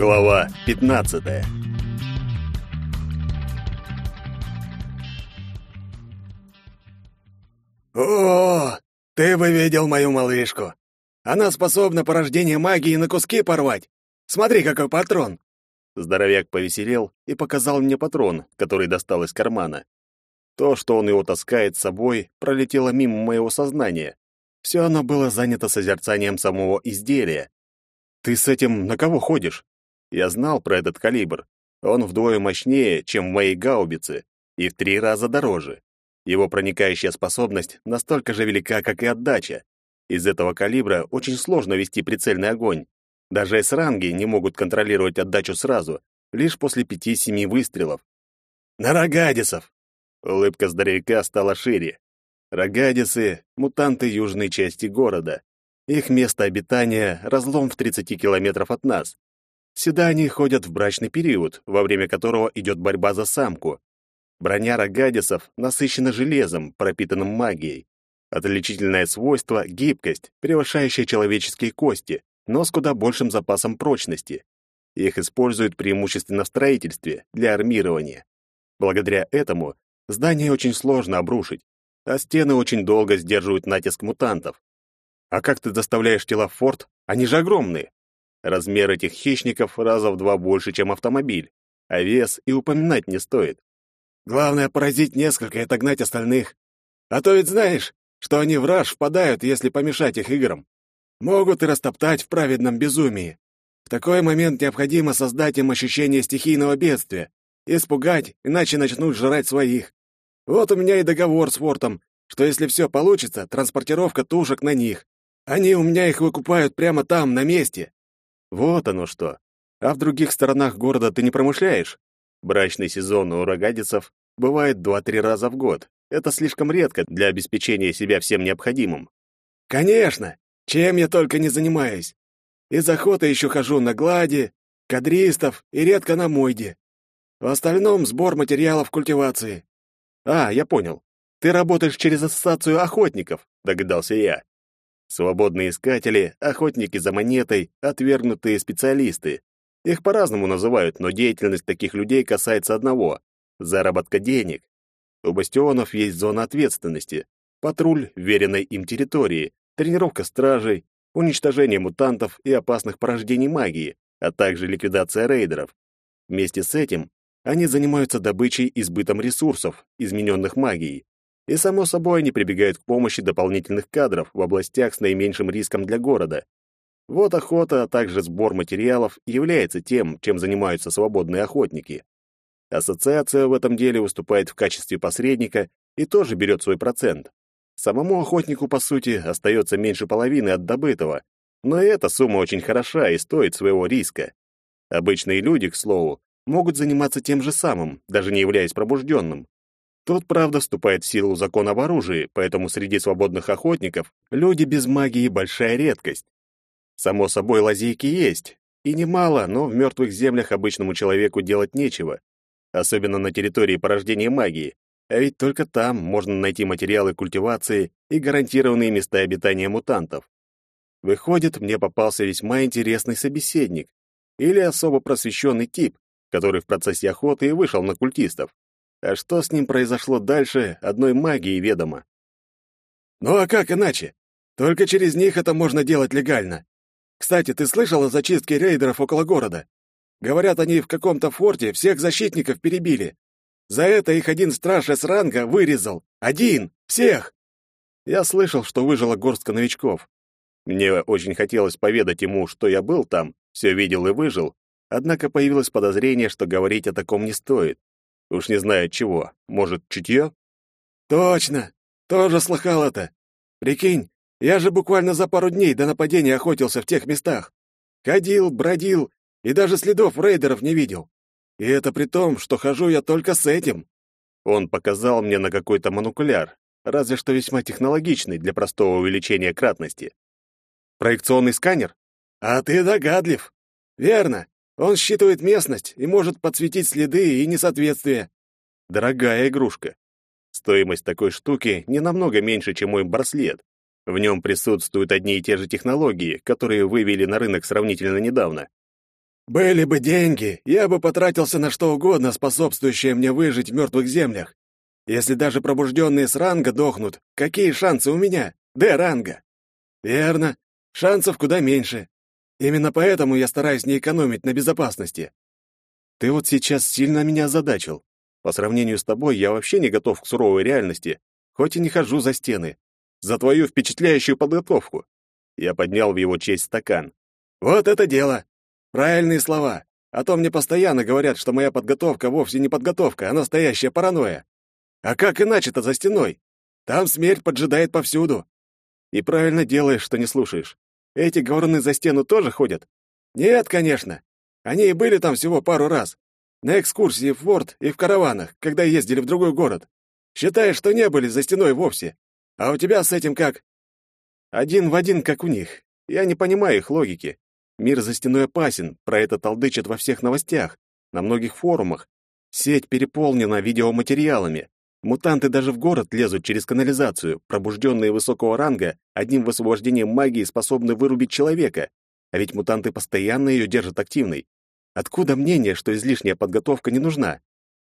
Глава 15. О, ты бы видел мою малышку. Она способна порождение магии на куски порвать. Смотри, какой патрон. Здоровяк повеселел и показал мне патрон, который достал из кармана. То, что он его таскает с собой, пролетело мимо моего сознания. Все оно было занято созерцанием самого изделия. Ты с этим на кого ходишь? Я знал про этот калибр. Он вдвое мощнее, чем в моей гаубице, и в три раза дороже. Его проникающая способность настолько же велика, как и отдача. Из этого калибра очень сложно вести прицельный огонь. Даже эсранги не могут контролировать отдачу сразу, лишь после пяти-семи выстрелов. «На рогадисов!» Улыбка здоровяка стала шире. Рогадисы — мутанты южной части города. Их место обитания — разлом в 30 километров от нас. Сюда они ходят в брачный период, во время которого идет борьба за самку. Броня рогадисов насыщена железом, пропитанным магией. Отличительное свойство — гибкость, превышающая человеческие кости, но с куда большим запасом прочности. Их используют преимущественно в строительстве, для армирования. Благодаря этому здание очень сложно обрушить, а стены очень долго сдерживают натиск мутантов. А как ты доставляешь тела в форт? Они же огромные. Размер этих хищников раза в два больше, чем автомобиль, а вес и упоминать не стоит. Главное — поразить несколько и отогнать остальных. А то ведь знаешь, что они в раж впадают, если помешать их играм. Могут и растоптать в праведном безумии. В такой момент необходимо создать им ощущение стихийного бедствия, испугать, иначе начнут жрать своих. Вот у меня и договор с фортом, что если все получится, транспортировка тушек на них. Они у меня их выкупают прямо там, на месте. Вот оно что. А в других сторонах города ты не промышляешь? Брачный сезон у рогадицев бывает два-три раза в год. Это слишком редко для обеспечения себя всем необходимым. Конечно, чем я только не занимаюсь. Из охоты еще хожу на глади, кадристов и редко на мойде. В остальном сбор материалов культивации. А, я понял. Ты работаешь через ассоциацию охотников, догадался я. Свободные искатели, охотники за монетой, отвергнутые специалисты. Их по-разному называют, но деятельность таких людей касается одного — заработка денег. У бастионов есть зона ответственности, патруль веренной им территории, тренировка стражей, уничтожение мутантов и опасных порождений магии, а также ликвидация рейдеров. Вместе с этим они занимаются добычей и сбытом ресурсов, измененных магией. И, само собой, они прибегают к помощи дополнительных кадров в областях с наименьшим риском для города. Вот охота, а также сбор материалов является тем, чем занимаются свободные охотники. Ассоциация в этом деле выступает в качестве посредника и тоже берет свой процент. Самому охотнику, по сути, остается меньше половины от добытого, но эта сумма очень хороша и стоит своего риска. Обычные люди, к слову, могут заниматься тем же самым, даже не являясь пробужденным. Тут, правда, вступает в силу закон об оружии, поэтому среди свободных охотников люди без магии — большая редкость. Само собой, лазейки есть, и немало, но в мертвых землях обычному человеку делать нечего, особенно на территории порождения магии, а ведь только там можно найти материалы культивации и гарантированные места обитания мутантов. Выходит, мне попался весьма интересный собеседник или особо просвещенный тип, который в процессе охоты и вышел на культистов. А что с ним произошло дальше, одной магии ведомо. Ну а как иначе? Только через них это можно делать легально. Кстати, ты слышал о зачистке рейдеров около города? Говорят, они в каком-то форте всех защитников перебили. За это их один страж с ранга вырезал. Один! Всех! Я слышал, что выжила горстка новичков. Мне очень хотелось поведать ему, что я был там, все видел и выжил, однако появилось подозрение, что говорить о таком не стоит. Уж не знаю чего. Может, чутье? Точно. Тоже слыхал это. Прикинь, я же буквально за пару дней до нападения охотился в тех местах. Ходил, бродил и даже следов рейдеров не видел. И это при том, что хожу я только с этим. Он показал мне на какой-то монокуляр, разве что весьма технологичный для простого увеличения кратности. Проекционный сканер? А ты догадлив. Верно. Он считывает местность и может подсветить следы и несоответствия. Дорогая игрушка. Стоимость такой штуки не намного меньше, чем мой браслет. В нем присутствуют одни и те же технологии, которые вывели на рынок сравнительно недавно. Были бы деньги, я бы потратился на что угодно, способствующее мне выжить в мертвых землях. Если даже пробужденные с ранга дохнут, какие шансы у меня? Д-ранга. Верно, шансов куда меньше. Именно поэтому я стараюсь не экономить на безопасности. Ты вот сейчас сильно меня озадачил. По сравнению с тобой я вообще не готов к суровой реальности, хоть и не хожу за стены. За твою впечатляющую подготовку. Я поднял в его честь стакан. Вот это дело. Правильные слова. А то мне постоянно говорят, что моя подготовка вовсе не подготовка, а настоящая паранойя. А как иначе-то за стеной? Там смерть поджидает повсюду. И правильно делаешь, что не слушаешь. Эти говоруны за стену тоже ходят? Нет, конечно. Они и были там всего пару раз. На экскурсии в форт и в караванах, когда ездили в другой город. Считай, что не были за стеной вовсе. А у тебя с этим как? Один в один, как у них. Я не понимаю их логики. Мир за стеной опасен, про это толдычат во всех новостях, на многих форумах. Сеть переполнена видеоматериалами. Мутанты даже в город лезут через канализацию. Пробужденные высокого ранга одним высвобождением магии способны вырубить человека. А ведь мутанты постоянно ее держат активной. Откуда мнение, что излишняя подготовка не нужна?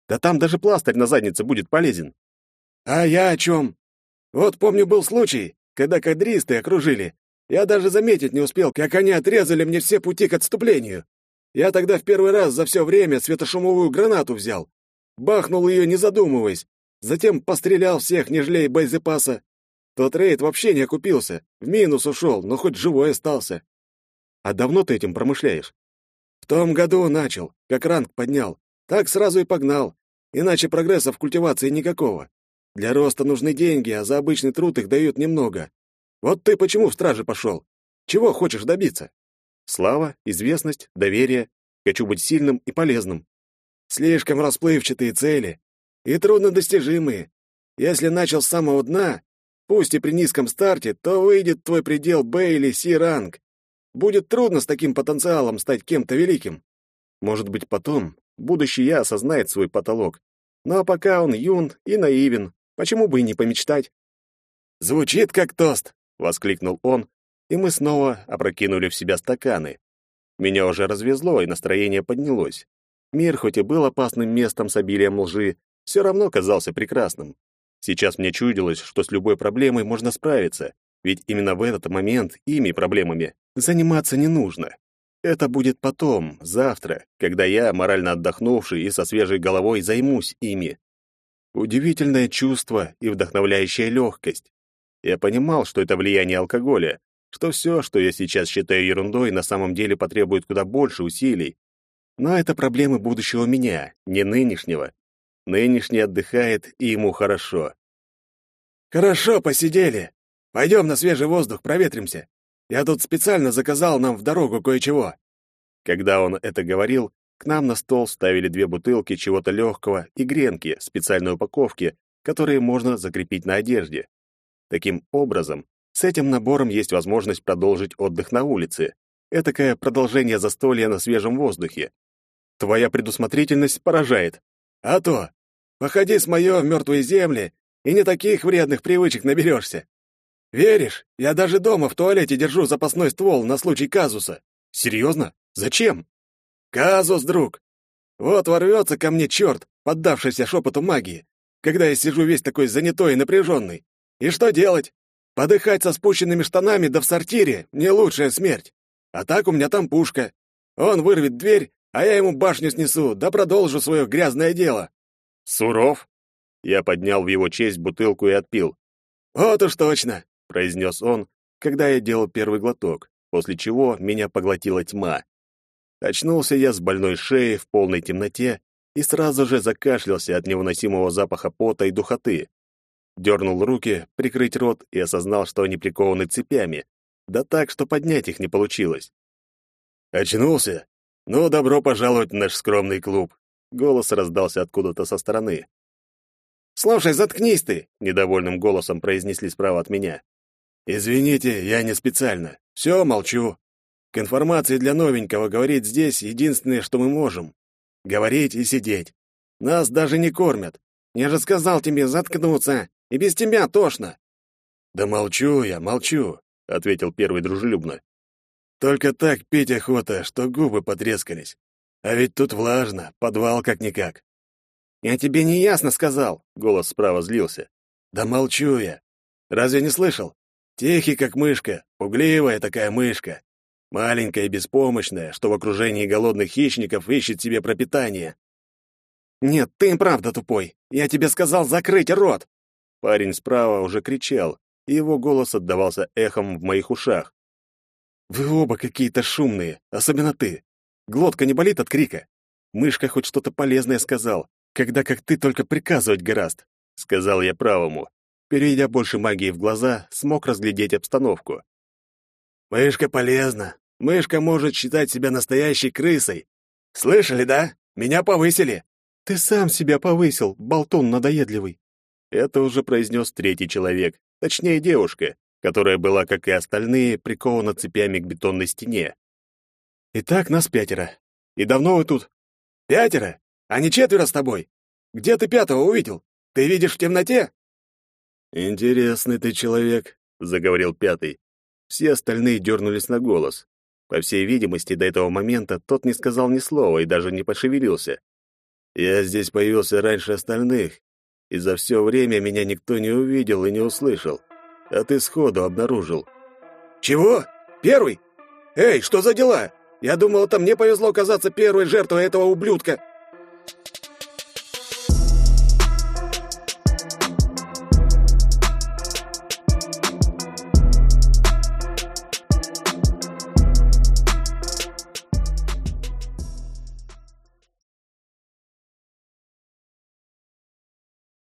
Да там даже пластырь на заднице будет полезен. А я о чем? Вот помню, был случай, когда кадристы окружили. Я даже заметить не успел, как они отрезали мне все пути к отступлению. Я тогда в первый раз за все время светошумовую гранату взял. Бахнул ее, не задумываясь. Затем пострелял всех, не жалея боезапаса. Тот рейд вообще не окупился, в минус ушел, но хоть живой остался. А давно ты этим промышляешь? В том году начал, как ранг поднял. Так сразу и погнал. Иначе прогресса в культивации никакого. Для роста нужны деньги, а за обычный труд их дают немного. Вот ты почему в страже пошел? Чего хочешь добиться? Слава, известность, доверие. Хочу быть сильным и полезным. Слишком расплывчатые цели и труднодостижимые. Если начал с самого дна, пусть и при низком старте, то выйдет твой предел Б или С ранг. Будет трудно с таким потенциалом стать кем-то великим. Может быть, потом будущий я осознает свой потолок. Ну а пока он юн и наивен, почему бы и не помечтать? «Звучит как тост!» — воскликнул он, и мы снова опрокинули в себя стаканы. Меня уже развезло, и настроение поднялось. Мир, хоть и был опасным местом с обилием лжи, все равно казался прекрасным. Сейчас мне чудилось, что с любой проблемой можно справиться, ведь именно в этот момент ими проблемами заниматься не нужно. Это будет потом, завтра, когда я, морально отдохнувший и со свежей головой, займусь ими. Удивительное чувство и вдохновляющая легкость. Я понимал, что это влияние алкоголя, что все, что я сейчас считаю ерундой, на самом деле потребует куда больше усилий. Но это проблемы будущего меня, не нынешнего. Нынешний отдыхает, и ему хорошо. «Хорошо, посидели. Пойдем на свежий воздух, проветримся. Я тут специально заказал нам в дорогу кое-чего». Когда он это говорил, к нам на стол ставили две бутылки чего-то легкого и гренки специальной упаковки, которые можно закрепить на одежде. Таким образом, с этим набором есть возможность продолжить отдых на улице. Этакое продолжение застолья на свежем воздухе. Твоя предусмотрительность поражает. А то, походи с моё в мертвые земли, и не таких вредных привычек наберешься. Веришь, я даже дома в туалете держу запасной ствол на случай казуса. Серьезно? Зачем? Казус, друг. Вот ворвется ко мне черт, поддавшийся шепоту магии, когда я сижу весь такой занятой и напряженный. И что делать? Подыхать со спущенными штанами да в сортире — не лучшая смерть. А так у меня там пушка. Он вырвет дверь, а я ему башню снесу, да продолжу свое грязное дело». «Суров?» Я поднял в его честь бутылку и отпил. «Вот уж точно», — произнес он, когда я делал первый глоток, после чего меня поглотила тьма. Очнулся я с больной шеей в полной темноте и сразу же закашлялся от невыносимого запаха пота и духоты. Дернул руки, прикрыть рот и осознал, что они прикованы цепями, да так, что поднять их не получилось. «Очнулся?» «Ну, добро пожаловать в наш скромный клуб!» Голос раздался откуда-то со стороны. «Слушай, заткнись ты!» — недовольным голосом произнесли справа от меня. «Извините, я не специально. Все, молчу. К информации для новенького говорить здесь единственное, что мы можем. Говорить и сидеть. Нас даже не кормят. Я же сказал тебе заткнуться, и без тебя тошно». «Да молчу я, молчу», — ответил первый дружелюбно. Только так пить охота, что губы потрескались. А ведь тут влажно, подвал как-никак. «Я тебе не ясно сказал», — голос справа злился. «Да молчу я. Разве не слышал? Тихий, как мышка, пугливая такая мышка. Маленькая и беспомощная, что в окружении голодных хищников ищет себе пропитание. «Нет, ты им правда тупой. Я тебе сказал закрыть рот!» Парень справа уже кричал, и его голос отдавался эхом в моих ушах. «Вы оба какие-то шумные, особенно ты. Глотка не болит от крика? Мышка хоть что-то полезное сказал, когда как ты только приказывать гораст», — сказал я правому. Перейдя больше магии в глаза, смог разглядеть обстановку. «Мышка полезна. Мышка может считать себя настоящей крысой. Слышали, да? Меня повысили». «Ты сам себя повысил, болтун надоедливый». Это уже произнес третий человек, точнее девушка, которая была, как и остальные, прикована цепями к бетонной стене. «Итак, нас пятеро. И давно вы тут?» «Пятеро? А не четверо с тобой? Где ты пятого увидел? Ты видишь в темноте?» «Интересный ты человек», — заговорил пятый. Все остальные дернулись на голос. По всей видимости, до этого момента тот не сказал ни слова и даже не пошевелился. «Я здесь появился раньше остальных, и за все время меня никто не увидел и не услышал а ты сходу обнаружил». «Чего? Первый? Эй, что за дела? Я думал, это мне повезло оказаться первой жертвой этого ублюдка».